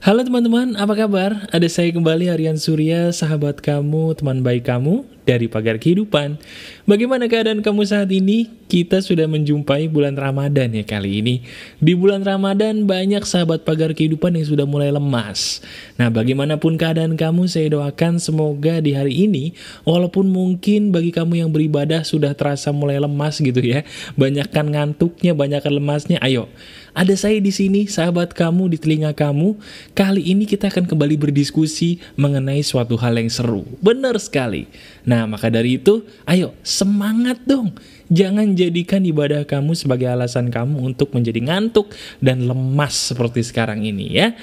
Halo teman-teman, apa kabar? Ada saya kembali Aryan Surya, sahabat kamu, teman baik kamu dari Pagar Kehidupan. Bagaimana keadaan kamu saat ini? Kita sudah menjumpai bulan Ramadan ya kali ini. Di bulan Ramadan banyak sahabat Pagar Kehidupan yang sudah mulai lemas. Nah, bagaimanapun keadaan kamu, saya doakan semoga di hari ini, walaupun mungkin bagi kamu yang beribadah sudah terasa mulai lemas gitu ya, banyakkan ngantuknya, banyakkan lemasnya, ayo ada saya di sini, sahabat kamu, di telinga kamu. Kali ini kita akan kembali berdiskusi mengenai suatu hal yang seru. Benar sekali. Nah, maka dari itu, ayo semangat dong. Jangan jadikan ibadah kamu sebagai alasan kamu untuk menjadi ngantuk dan lemas seperti sekarang ini ya.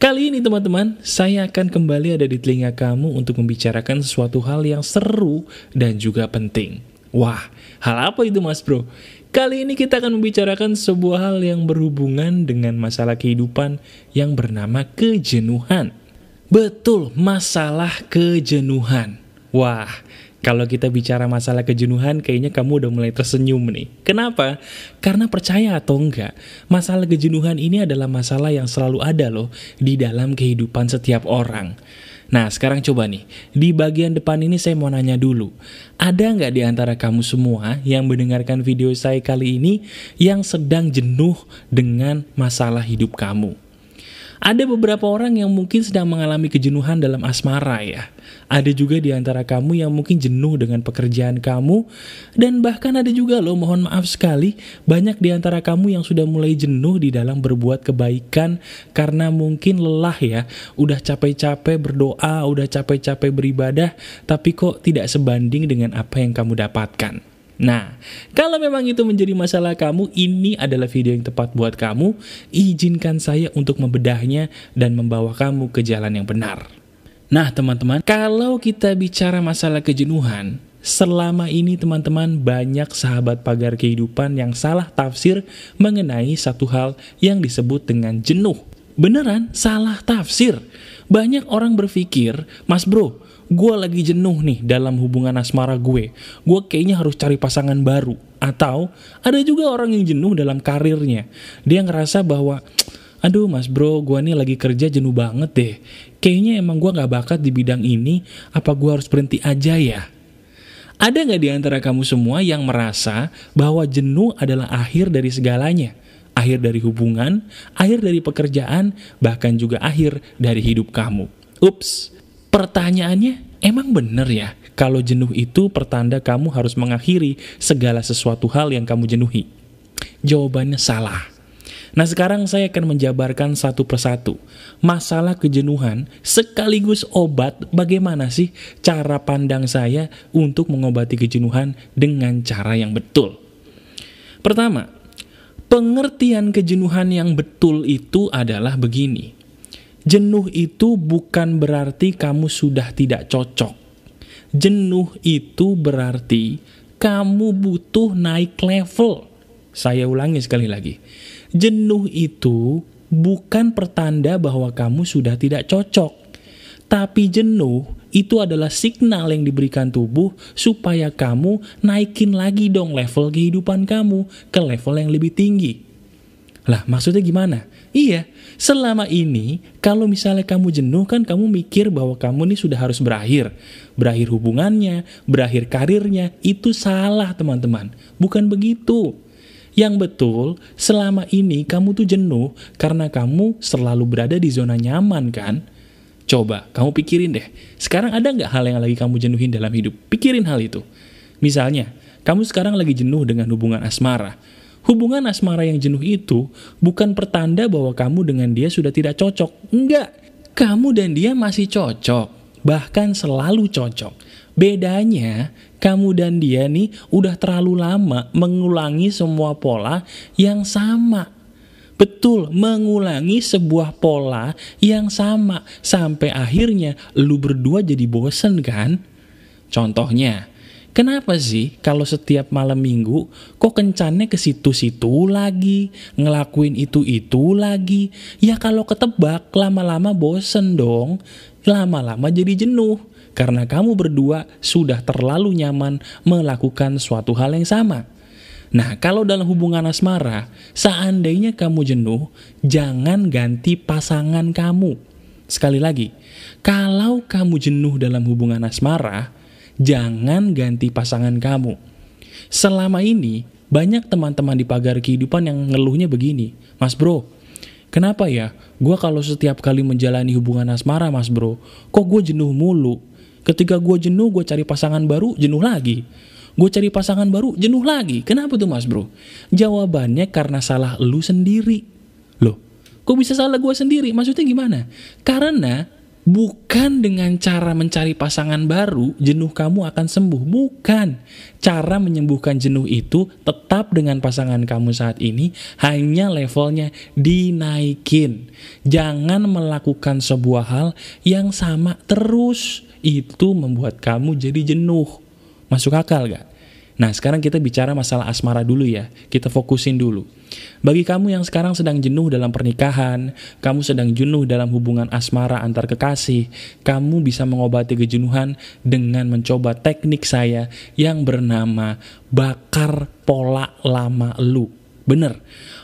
Kali ini teman-teman, saya akan kembali ada di telinga kamu untuk membicarakan sesuatu hal yang seru dan juga penting. Wah, hal apa itu mas bro? Kali ini kita akan membicarakan sebuah hal yang berhubungan dengan masalah kehidupan yang bernama kejenuhan. Betul, masalah kejenuhan. Wah, kalau kita bicara masalah kejenuhan, kayaknya kamu udah mulai tersenyum nih. Kenapa? Karena percaya atau enggak, masalah kejenuhan ini adalah masalah yang selalu ada loh di dalam kehidupan setiap orang. Nah, sekarang coba nih, di bagian depan ini saya mau nanya dulu. Ada nggak di antara kamu semua yang mendengarkan video saya kali ini yang sedang jenuh dengan masalah hidup kamu? Ada beberapa orang yang mungkin sedang mengalami kejenuhan dalam asmara ya. Ada juga di antara kamu yang mungkin jenuh dengan pekerjaan kamu. Dan bahkan ada juga loh, mohon maaf sekali, banyak di antara kamu yang sudah mulai jenuh di dalam berbuat kebaikan karena mungkin lelah ya. Udah capek-capek berdoa, udah capek-capek beribadah, tapi kok tidak sebanding dengan apa yang kamu dapatkan. Nah, kalau memang itu menjadi masalah kamu, ini adalah video yang tepat buat kamu. Izinkan saya untuk membedahnya dan membawa kamu ke jalan yang benar. Nah, teman-teman, kalau kita bicara masalah kejenuhan, selama ini teman-teman banyak sahabat pagar kehidupan yang salah tafsir mengenai satu hal yang disebut dengan jenuh. Beneran salah tafsir. Banyak orang berpikir, Mas Bro, gue lagi jenuh nih dalam hubungan asmara gue. Gue kayaknya harus cari pasangan baru. Atau ada juga orang yang jenuh dalam karirnya. Dia ngerasa bahwa, aduh mas bro, gue nih lagi kerja jenuh banget deh. Kayaknya emang gue gak bakat di bidang ini, apa gue harus berhenti aja ya? Ada gak di antara kamu semua yang merasa bahwa jenuh adalah akhir dari segalanya? Akhir dari hubungan, akhir dari pekerjaan, bahkan juga akhir dari hidup kamu. Ups, Pertanyaannya, emang bener ya kalau jenuh itu pertanda kamu harus mengakhiri segala sesuatu hal yang kamu jenuhi? Jawabannya salah. Nah sekarang saya akan menjabarkan satu persatu Masalah kejenuhan sekaligus obat bagaimana sih cara pandang saya untuk mengobati kejenuhan dengan cara yang betul Pertama, pengertian kejenuhan yang betul itu adalah begini Jenuh itu bukan berarti kamu sudah tidak cocok. Jenuh itu berarti kamu butuh naik level. Saya ulangi sekali lagi. Jenuh itu bukan pertanda bahwa kamu sudah tidak cocok. Tapi jenuh itu adalah signal yang diberikan tubuh supaya kamu naikin lagi dong level kehidupan kamu ke level yang lebih tinggi. Lah maksudnya gimana? Iya, selama ini kalau misalnya kamu jenuh kan kamu mikir bahwa kamu ini sudah harus berakhir. Berakhir hubungannya, berakhir karirnya, itu salah teman-teman. Bukan begitu. Yang betul, selama ini kamu tuh jenuh karena kamu selalu berada di zona nyaman kan? Coba, kamu pikirin deh. Sekarang ada nggak hal yang lagi kamu jenuhin dalam hidup? Pikirin hal itu. Misalnya, kamu sekarang lagi jenuh dengan hubungan asmara Hubungan asmara yang jenuh itu bukan pertanda bahwa kamu dengan dia sudah tidak cocok. Enggak, kamu dan dia masih cocok, bahkan selalu cocok. Bedanya, kamu dan dia nih udah terlalu lama mengulangi semua pola yang sama. Betul, mengulangi sebuah pola yang sama sampai akhirnya lu berdua jadi bosen kan? Contohnya, Kenapa sih kalau setiap malam minggu kok kencannya ke situ-situ lagi, ngelakuin itu-itu lagi? Ya kalau ketebak lama-lama bosen dong, lama-lama jadi jenuh. Karena kamu berdua sudah terlalu nyaman melakukan suatu hal yang sama. Nah, kalau dalam hubungan asmara, seandainya kamu jenuh, jangan ganti pasangan kamu. Sekali lagi, kalau kamu jenuh dalam hubungan asmara, jangan ganti pasangan kamu. Selama ini, banyak teman-teman di pagar kehidupan yang ngeluhnya begini, Mas bro, kenapa ya? Gue kalau setiap kali menjalani hubungan asmara, Mas bro, kok gue jenuh mulu? Ketika gue jenuh, gue cari pasangan baru, jenuh lagi gue cari pasangan baru, jenuh lagi. Kenapa tuh mas bro? Jawabannya karena salah lu sendiri. Loh, kok bisa salah gue sendiri? Maksudnya gimana? Karena bukan dengan cara mencari pasangan baru, jenuh kamu akan sembuh. Bukan. Cara menyembuhkan jenuh itu tetap dengan pasangan kamu saat ini, hanya levelnya dinaikin. Jangan melakukan sebuah hal yang sama terus. Itu membuat kamu jadi jenuh. Masuk akal gak? Nah, sekarang kita bicara masalah asmara dulu ya. Kita fokusin dulu. Bagi kamu yang sekarang sedang jenuh dalam pernikahan, kamu sedang jenuh dalam hubungan asmara antar kekasih, kamu bisa mengobati kejenuhan dengan mencoba teknik saya yang bernama bakar pola lama lu. Bener,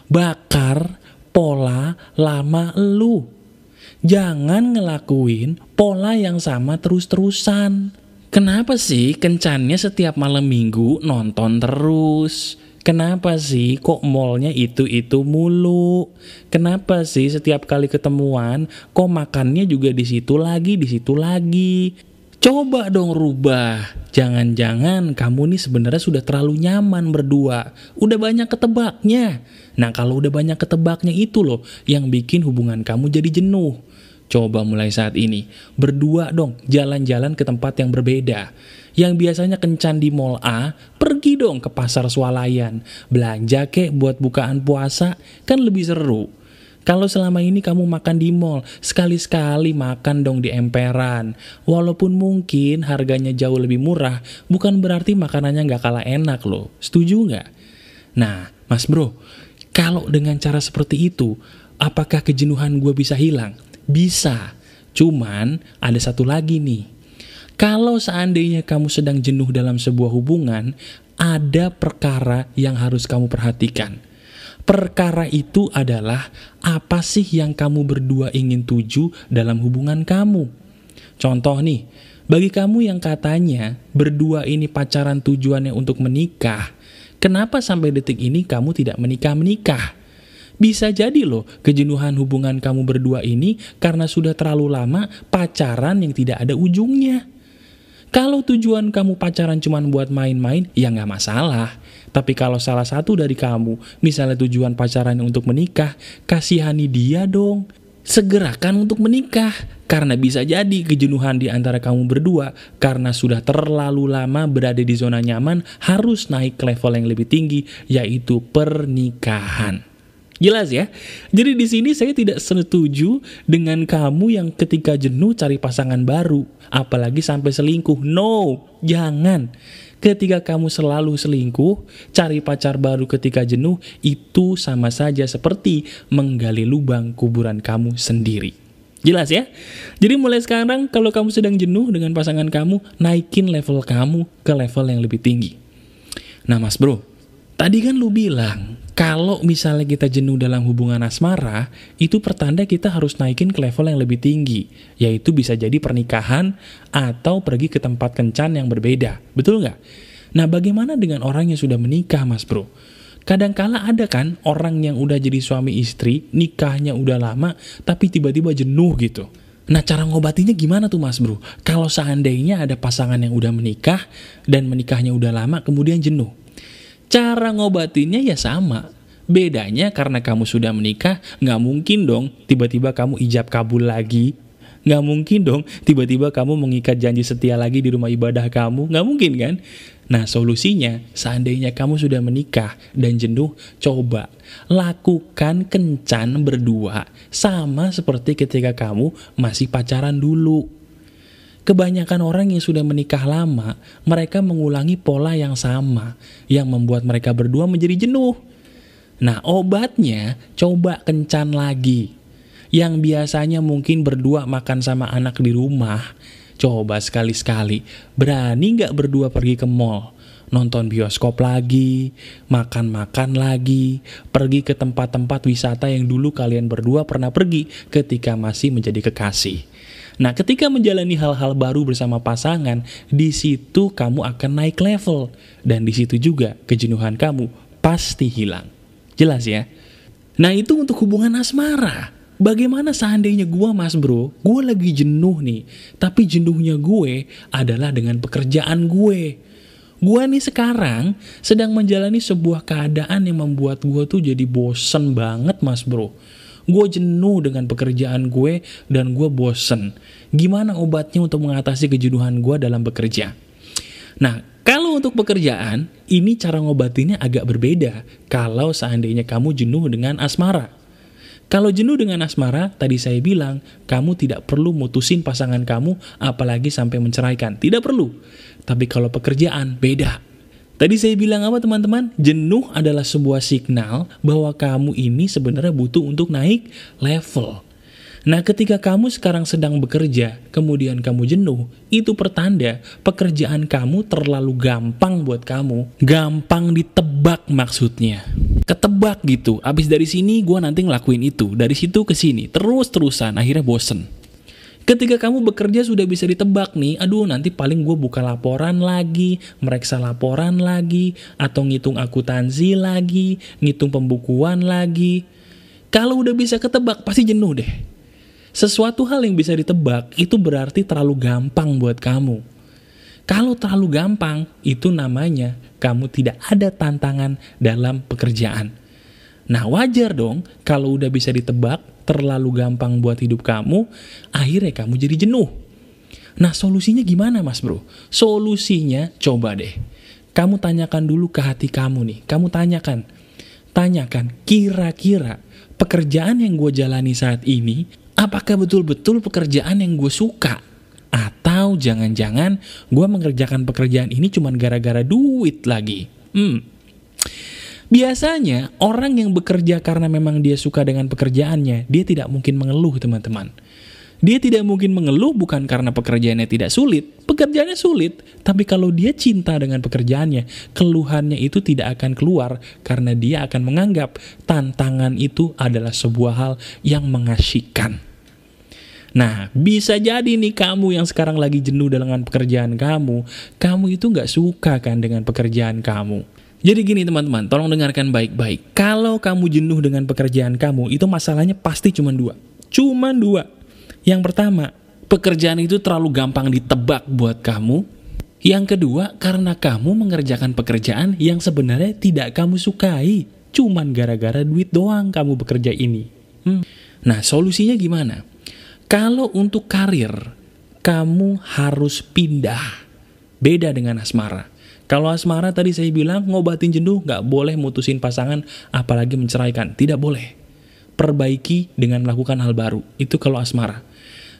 bakar pola lama lu. Jangan ngelakuin pola yang sama terus-terusan. Kenapa sih kencannya setiap malam minggu nonton terus? Kenapa sih kok mallnya itu-itu mulu? Kenapa sih setiap kali ketemuan kok makannya juga di situ lagi, di situ lagi? Coba dong rubah. Jangan-jangan kamu nih sebenarnya sudah terlalu nyaman berdua. Udah banyak ketebaknya. Nah kalau udah banyak ketebaknya itu loh yang bikin hubungan kamu jadi jenuh. Coba mulai saat ini, berdua dong jalan-jalan ke tempat yang berbeda. Yang biasanya kencan di mall A, pergi dong ke pasar swalayan. Belanja kek buat bukaan puasa, kan lebih seru. Kalau selama ini kamu makan di mall, sekali-sekali makan dong di emperan. Walaupun mungkin harganya jauh lebih murah, bukan berarti makanannya nggak kalah enak loh. Setuju nggak? Nah, mas bro, kalau dengan cara seperti itu, apakah kejenuhan gue bisa hilang? Bisa. Cuman ada satu lagi nih. Kalau seandainya kamu sedang jenuh dalam sebuah hubungan, ada perkara yang harus kamu perhatikan. Perkara itu adalah apa sih yang kamu berdua ingin tuju dalam hubungan kamu. Contoh nih, bagi kamu yang katanya berdua ini pacaran tujuannya untuk menikah, kenapa sampai detik ini kamu tidak menikah-menikah? Bisa jadi loh kejenuhan hubungan kamu berdua ini karena sudah terlalu lama pacaran yang tidak ada ujungnya. Kalau tujuan kamu pacaran cuma buat main-main, ya nggak masalah. Tapi kalau salah satu dari kamu, misalnya tujuan pacaran untuk menikah, kasihani dia dong. Segerakan untuk menikah, karena bisa jadi kejenuhan di antara kamu berdua, karena sudah terlalu lama berada di zona nyaman, harus naik ke level yang lebih tinggi, yaitu pernikahan. Jelas ya? Jadi di sini saya tidak setuju dengan kamu yang ketika jenuh cari pasangan baru, apalagi sampai selingkuh. No, jangan. Ketika kamu selalu selingkuh, cari pacar baru ketika jenuh, itu sama saja seperti menggali lubang kuburan kamu sendiri. Jelas ya? Jadi mulai sekarang kalau kamu sedang jenuh dengan pasangan kamu, naikin level kamu ke level yang lebih tinggi. Nah mas bro, tadi kan lu bilang kalau misalnya kita jenuh dalam hubungan asmara, itu pertanda kita harus naikin ke level yang lebih tinggi, yaitu bisa jadi pernikahan atau pergi ke tempat kencan yang berbeda. Betul nggak? Nah, bagaimana dengan orang yang sudah menikah, mas bro? Kadangkala ada kan orang yang udah jadi suami istri, nikahnya udah lama, tapi tiba-tiba jenuh gitu. Nah, cara ngobatinya gimana tuh mas bro? Kalau seandainya ada pasangan yang udah menikah, dan menikahnya udah lama, kemudian jenuh. Cara ngobatinnya ya sama. Bedanya karena kamu sudah menikah, nggak mungkin dong tiba-tiba kamu ijab kabul lagi. Nggak mungkin dong tiba-tiba kamu mengikat janji setia lagi di rumah ibadah kamu. Nggak mungkin kan? Nah solusinya, seandainya kamu sudah menikah dan jenuh, coba lakukan kencan berdua sama seperti ketika kamu masih pacaran dulu. Kebanyakan orang yang sudah menikah lama, mereka mengulangi pola yang sama, yang membuat mereka berdua menjadi jenuh. Nah, obatnya coba kencan lagi. Yang biasanya mungkin berdua makan sama anak di rumah, coba sekali-sekali. Berani nggak berdua pergi ke mall? nonton bioskop lagi, makan-makan lagi, pergi ke tempat-tempat wisata yang dulu kalian berdua pernah pergi ketika masih menjadi kekasih. Nah, ketika menjalani hal-hal baru bersama pasangan, di situ kamu akan naik level dan di situ juga kejenuhan kamu pasti hilang. Jelas ya? Nah, itu untuk hubungan asmara. Bagaimana seandainya gue mas bro, gue lagi jenuh nih, tapi jenuhnya gue adalah dengan pekerjaan gue. Gue nih sekarang sedang menjalani sebuah keadaan yang membuat gue tuh jadi bosen banget mas bro. Gue jenuh dengan pekerjaan gue dan gue bosen. Gimana obatnya untuk mengatasi kejenuhan gue dalam bekerja? Nah, kalau untuk pekerjaan, ini cara ngobatinnya agak berbeda kalau seandainya kamu jenuh dengan asmara. Kalau jenuh dengan asmara, tadi saya bilang, kamu tidak perlu mutusin pasangan kamu, apalagi sampai menceraikan. Tidak perlu. Tapi kalau pekerjaan, beda. Tadi saya bilang apa teman-teman? Jenuh adalah sebuah signal bahwa kamu ini sebenarnya butuh untuk naik level. Nah, ketika kamu sekarang sedang bekerja, kemudian kamu jenuh, itu pertanda pekerjaan kamu terlalu gampang buat kamu. Gampang ditebak maksudnya. Ketebak gitu, abis dari sini gue nanti ngelakuin itu, dari situ ke sini, terus-terusan, akhirnya bosen. Ketika kamu bekerja sudah bisa ditebak nih, aduh nanti paling gue buka laporan lagi, mereksa laporan lagi, atau ngitung akuntansi lagi, ngitung pembukuan lagi. Kalau udah bisa ketebak, pasti jenuh deh. Sesuatu hal yang bisa ditebak itu berarti terlalu gampang buat kamu. Kalau terlalu gampang, itu namanya kamu tidak ada tantangan dalam pekerjaan. Nah wajar dong kalau udah bisa ditebak, terlalu gampang buat hidup kamu, akhirnya kamu jadi jenuh. Nah solusinya gimana mas bro? Solusinya coba deh. Kamu tanyakan dulu ke hati kamu nih. Kamu tanyakan. Tanyakan kira-kira pekerjaan yang gue jalani saat ini apakah betul-betul pekerjaan yang gue suka? Atau jangan-jangan gue mengerjakan pekerjaan ini cuma gara-gara duit lagi? Hmm. Biasanya orang yang bekerja karena memang dia suka dengan pekerjaannya, dia tidak mungkin mengeluh teman-teman. Dia tidak mungkin mengeluh bukan karena pekerjaannya tidak sulit, pekerjaannya sulit, tapi kalau dia cinta dengan pekerjaannya, keluhannya itu tidak akan keluar karena dia akan menganggap tantangan itu adalah sebuah hal yang mengasyikan. Nah, bisa jadi nih kamu yang sekarang lagi jenuh dengan pekerjaan kamu, kamu itu nggak suka kan dengan pekerjaan kamu. Jadi gini teman-teman, tolong dengarkan baik-baik. Kalau kamu jenuh dengan pekerjaan kamu, itu masalahnya pasti cuma dua. Cuma dua. Yang pertama, pekerjaan itu terlalu gampang ditebak buat kamu. Yang kedua, karena kamu mengerjakan pekerjaan yang sebenarnya tidak kamu sukai. Cuman gara-gara duit doang kamu bekerja ini. Hmm. Nah, solusinya gimana? Kalau untuk karir, kamu harus pindah. Beda dengan asmara. Kalau asmara tadi saya bilang ngobatin jenuh nggak boleh mutusin pasangan apalagi menceraikan. Tidak boleh. Perbaiki dengan melakukan hal baru. Itu kalau asmara.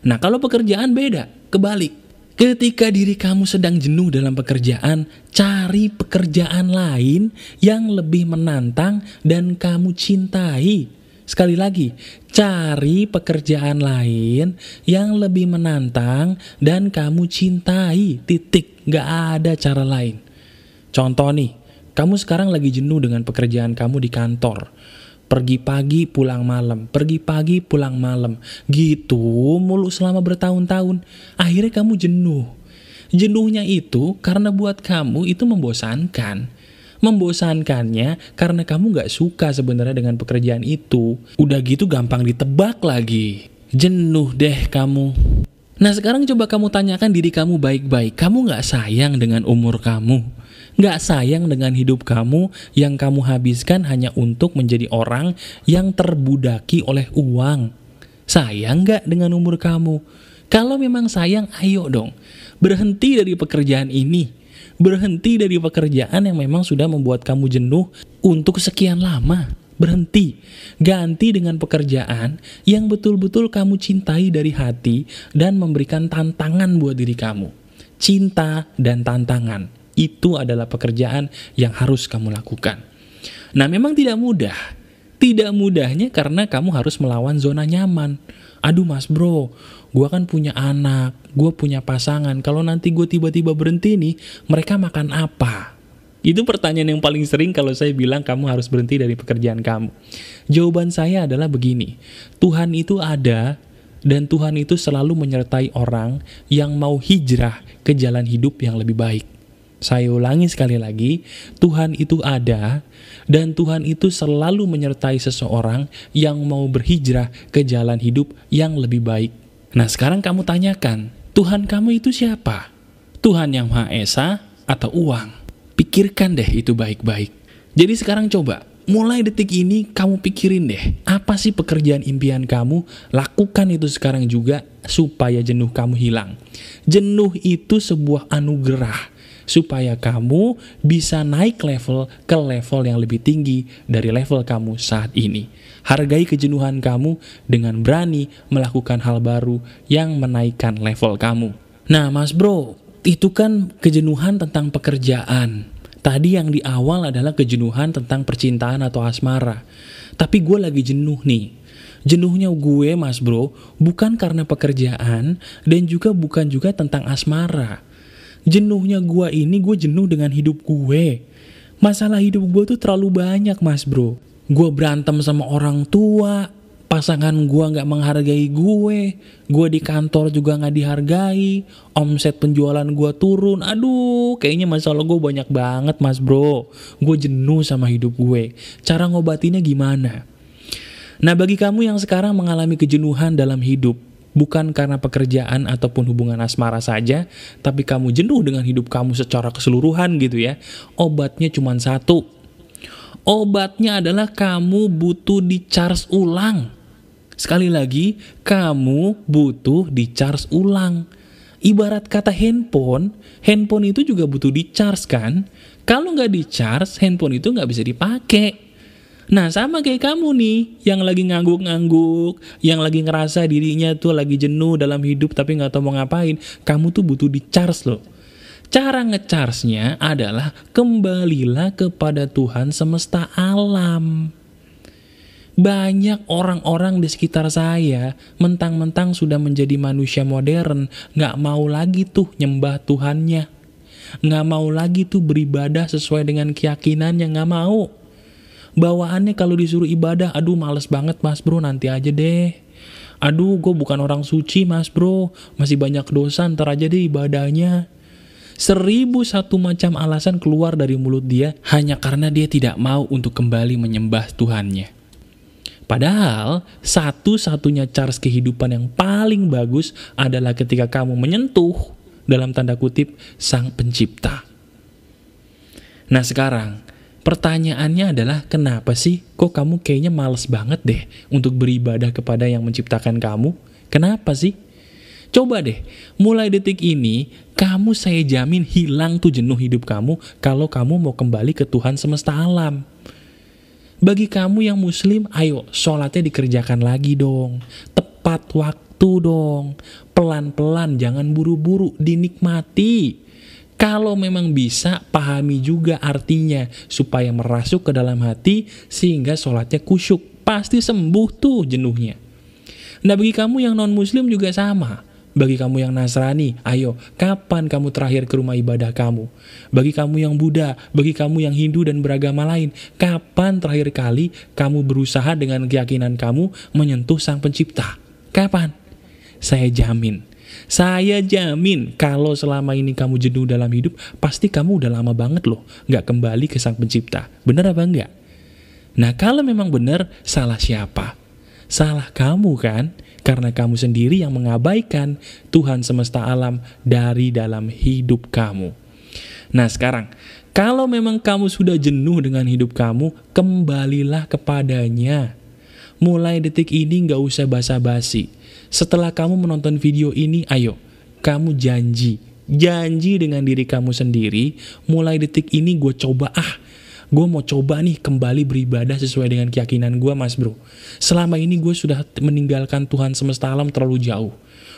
Nah kalau pekerjaan beda. Kebalik. Ketika diri kamu sedang jenuh dalam pekerjaan, cari pekerjaan lain yang lebih menantang dan kamu cintai. Sekali lagi, cari pekerjaan lain yang lebih menantang dan kamu cintai. Titik, gak ada cara lain. Contoh nih, kamu sekarang lagi jenuh dengan pekerjaan kamu di kantor. Pergi pagi, pulang malam. Pergi pagi, pulang malam. Gitu mulu selama bertahun-tahun. Akhirnya kamu jenuh. Jenuhnya itu karena buat kamu itu membosankan membosankannya karena kamu gak suka sebenarnya dengan pekerjaan itu. Udah gitu gampang ditebak lagi. Jenuh deh kamu. Nah sekarang coba kamu tanyakan diri kamu baik-baik. Kamu gak sayang dengan umur kamu? Gak sayang dengan hidup kamu yang kamu habiskan hanya untuk menjadi orang yang terbudaki oleh uang? Sayang gak dengan umur kamu? Kalau memang sayang, ayo dong. Berhenti dari pekerjaan ini Berhenti dari pekerjaan yang memang sudah membuat kamu jenuh untuk sekian lama. Berhenti, ganti dengan pekerjaan yang betul-betul kamu cintai dari hati dan memberikan tantangan buat diri kamu. Cinta dan tantangan itu adalah pekerjaan yang harus kamu lakukan. Nah, memang tidak mudah. Tidak mudahnya karena kamu harus melawan zona nyaman. Aduh, Mas Bro, gue kan punya anak, gue punya pasangan, kalau nanti gue tiba-tiba berhenti nih, mereka makan apa? Itu pertanyaan yang paling sering kalau saya bilang kamu harus berhenti dari pekerjaan kamu. Jawaban saya adalah begini, Tuhan itu ada dan Tuhan itu selalu menyertai orang yang mau hijrah ke jalan hidup yang lebih baik. Saya ulangi sekali lagi, Tuhan itu ada dan Tuhan itu selalu menyertai seseorang yang mau berhijrah ke jalan hidup yang lebih baik. Nah sekarang kamu tanyakan, Tuhan kamu itu siapa? Tuhan yang Maha Esa atau uang? Pikirkan deh itu baik-baik. Jadi sekarang coba, mulai detik ini kamu pikirin deh, apa sih pekerjaan impian kamu? Lakukan itu sekarang juga supaya jenuh kamu hilang. Jenuh itu sebuah anugerah supaya kamu bisa naik level ke level yang lebih tinggi dari level kamu saat ini. Hargai kejenuhan kamu dengan berani melakukan hal baru yang menaikkan level kamu. Nah, Mas Bro, itu kan kejenuhan tentang pekerjaan. Tadi yang di awal adalah kejenuhan tentang percintaan atau asmara. Tapi gue lagi jenuh nih. Jenuhnya gue mas bro, bukan karena pekerjaan dan juga bukan juga tentang asmara. Jenuhnya gue ini gue jenuh dengan hidup gue. Masalah hidup gue tuh terlalu banyak mas bro. Gue berantem sama orang tua, pasangan gue nggak menghargai gue, gue di kantor juga nggak dihargai, omset penjualan gue turun, aduh kayaknya masalah gue banyak banget mas bro, gue jenuh sama hidup gue, cara ngobatinnya gimana? Nah bagi kamu yang sekarang mengalami kejenuhan dalam hidup, bukan karena pekerjaan ataupun hubungan asmara saja, tapi kamu jenuh dengan hidup kamu secara keseluruhan gitu ya, obatnya cuma satu, Obatnya adalah kamu butuh di-charge ulang. Sekali lagi, kamu butuh di-charge ulang. Ibarat kata handphone, handphone itu juga butuh di-charge kan? Kalau nggak di-charge, handphone itu nggak bisa dipakai. Nah sama kayak kamu nih, yang lagi ngangguk-ngangguk, yang lagi ngerasa dirinya tuh lagi jenuh dalam hidup tapi nggak tahu mau ngapain, kamu tuh butuh di-charge loh. Cara ngecharge-nya adalah kembalilah kepada Tuhan semesta alam. Banyak orang-orang di sekitar saya mentang-mentang sudah menjadi manusia modern, nggak mau lagi tuh nyembah Tuhannya. Nggak mau lagi tuh beribadah sesuai dengan keyakinannya, nggak mau. Bawaannya kalau disuruh ibadah, aduh males banget mas bro, nanti aja deh. Aduh, gue bukan orang suci mas bro, masih banyak dosa, ntar aja deh ibadahnya. Seribu satu macam alasan keluar dari mulut dia hanya karena dia tidak mau untuk kembali menyembah Tuhannya. Padahal satu-satunya charge kehidupan yang paling bagus adalah ketika kamu menyentuh dalam tanda kutip sang pencipta. Nah sekarang pertanyaannya adalah kenapa sih kok kamu kayaknya males banget deh untuk beribadah kepada yang menciptakan kamu? Kenapa sih? Coba deh, mulai detik ini, kamu saya jamin hilang tuh jenuh hidup kamu kalau kamu mau kembali ke Tuhan semesta alam. Bagi kamu yang muslim, ayo sholatnya dikerjakan lagi dong. Tepat waktu dong. Pelan-pelan, jangan buru-buru, dinikmati. Kalau memang bisa, pahami juga artinya. Supaya merasuk ke dalam hati, sehingga sholatnya kusyuk. Pasti sembuh tuh jenuhnya. Nah bagi kamu yang non-muslim juga sama. Bagi kamu yang Nasrani, ayo, kapan kamu terakhir ke rumah ibadah kamu? Bagi kamu yang Buddha, bagi kamu yang Hindu dan beragama lain, kapan terakhir kali kamu berusaha dengan keyakinan kamu menyentuh Sang Pencipta? Kapan? Saya jamin. Saya jamin kalau selama ini kamu jenuh dalam hidup, pasti kamu udah lama banget loh nggak kembali ke Sang Pencipta. Bener apa enggak? Nah kalau memang benar, salah siapa? Salah kamu kan? karena kamu sendiri yang mengabaikan Tuhan semesta alam dari dalam hidup kamu. Nah sekarang, kalau memang kamu sudah jenuh dengan hidup kamu, kembalilah kepadanya. Mulai detik ini gak usah basa-basi. Setelah kamu menonton video ini, ayo, kamu janji. Janji dengan diri kamu sendiri, mulai detik ini gue coba ah, gue mau coba nih kembali beribadah sesuai dengan keyakinan gue mas bro. Selama ini gue sudah meninggalkan Tuhan semesta alam terlalu jauh.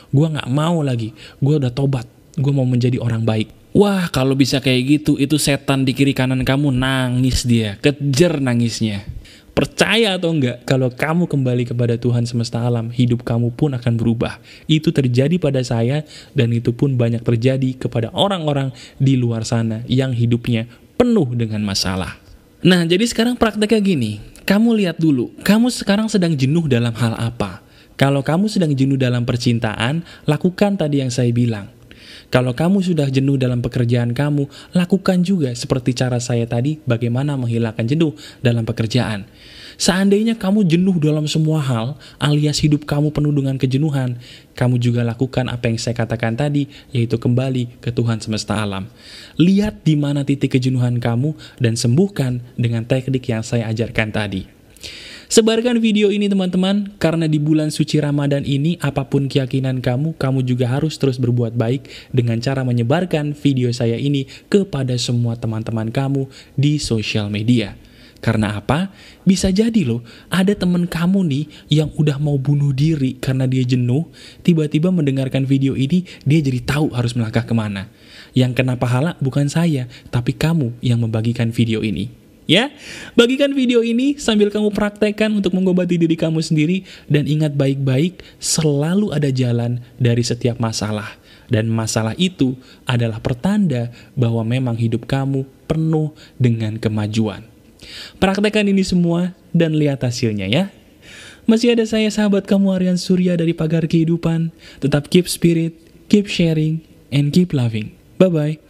Gue gak mau lagi, gue udah tobat, gue mau menjadi orang baik. Wah kalau bisa kayak gitu, itu setan di kiri kanan kamu nangis dia, kejar nangisnya. Percaya atau enggak, kalau kamu kembali kepada Tuhan semesta alam, hidup kamu pun akan berubah. Itu terjadi pada saya, dan itu pun banyak terjadi kepada orang-orang di luar sana yang hidupnya penuh dengan masalah. Nah, jadi sekarang prakteknya gini. Kamu lihat dulu, kamu sekarang sedang jenuh dalam hal apa? Kalau kamu sedang jenuh dalam percintaan, lakukan tadi yang saya bilang. Kalau kamu sudah jenuh dalam pekerjaan kamu, lakukan juga seperti cara saya tadi bagaimana menghilangkan jenuh dalam pekerjaan. Seandainya kamu jenuh dalam semua hal, alias hidup kamu penuh dengan kejenuhan, kamu juga lakukan apa yang saya katakan tadi, yaitu kembali ke Tuhan semesta alam. Lihat di mana titik kejenuhan kamu dan sembuhkan dengan teknik yang saya ajarkan tadi. Sebarkan video ini teman-teman, karena di bulan suci Ramadan ini, apa pun keyakinan kamu, kamu juga harus terus berbuat baik dengan cara menyebarkan video saya ini kepada semua teman-teman kamu di sosial media. Karena apa? Bisa jadi loh, ada teman kamu nih yang udah mau bunuh diri karena dia jenuh, tiba-tiba mendengarkan video ini, dia jadi tahu harus melangkah ke mana. Yang kena pahala bukan saya, tapi kamu yang membagikan video ini. Ya, bagikan video ini sambil kamu praktekkan untuk mengobati diri kamu sendiri dan ingat baik-baik selalu ada jalan dari setiap masalah. Dan masalah itu adalah pertanda bahwa memang hidup kamu penuh dengan kemajuan. Praktekkan ini semua dan lihat hasilnya ya. Masih ada saya sahabat kamu Aryan Surya dari Pagar Kehidupan. Tetap keep spirit, keep sharing, and keep loving. Bye-bye.